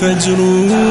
فجرونا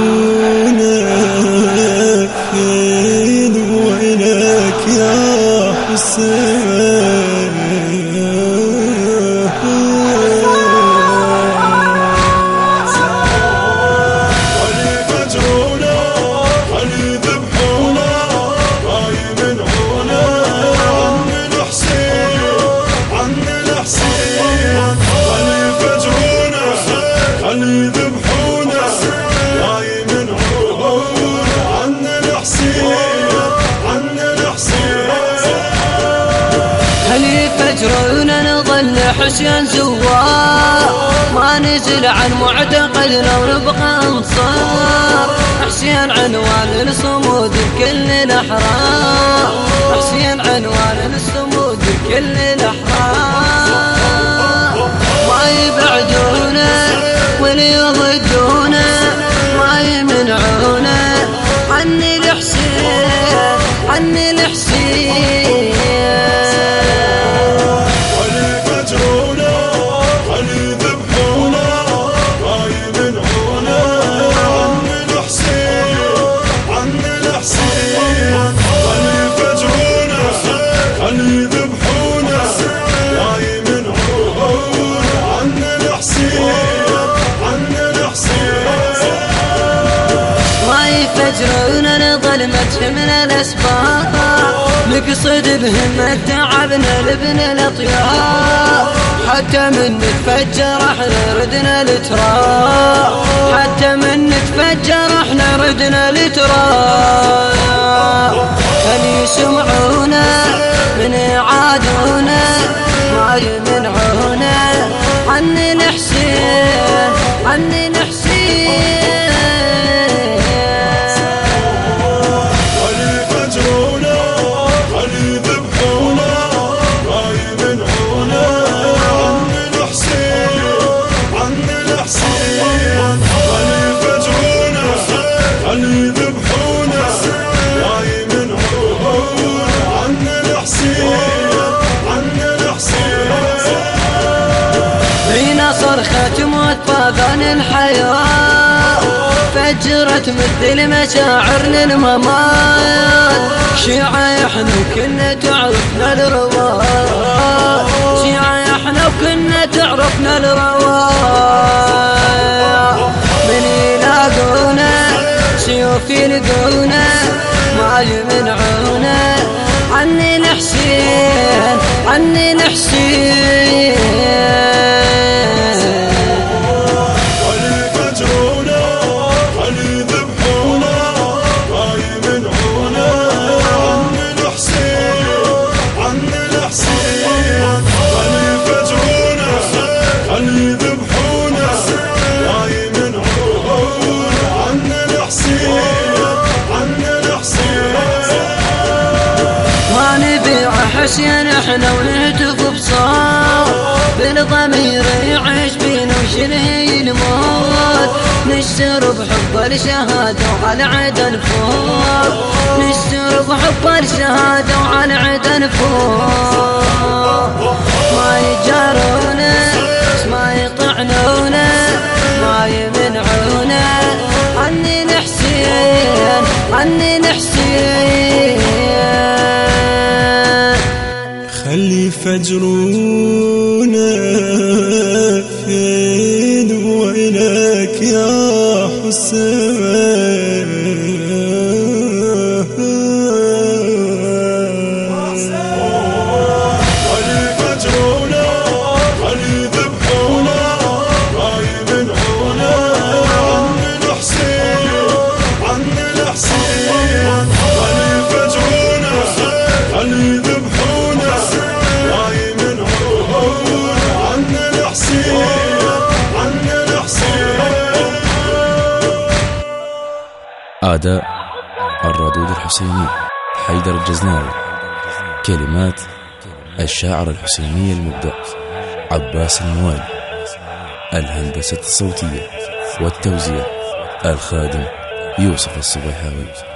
حسين زوار ما نزل عن معتقدنا ونبقى انصار. حسين عنوان الصمود بكل الأحرار. حسين عنوان الصمود بكل الأحرار. نظل من الأسباب. نقصد بهم تعبنا لبن الاطيار حتى من نتفجر إحنا ردنا التراب حتى من نتفجر إحنا ردنا التراب هل يسمعونا من يعادونا ما يمنعونا عني الحسين عني فاذان الحياة. فجرت مثل مشاعر للممات شيعة إحنا وكنا تعرفنا الرواة. شيعة إحنا وكنا تعرفنا الرواة. من يلاقونا سيوف يلقونا ما يمنعونا عني الحسين عني الحسين. بينا وشنهي الموت نشتر بحب الشهادة وعلى عدا نفوت نشتر بحب الشهادة وعلى عدا نفوت ما يجارونا ما يطعنونا ما يمنعونا عني الحسين عني الحسين خلي فجرونا سوي أداء الردود الحسيني حيدر الجزناوي. كلمات الشاعر الحسيني المبدع عباس الموالي الهندسة الصوتية والتوزيع الخادم يوسف الصبيحاوي.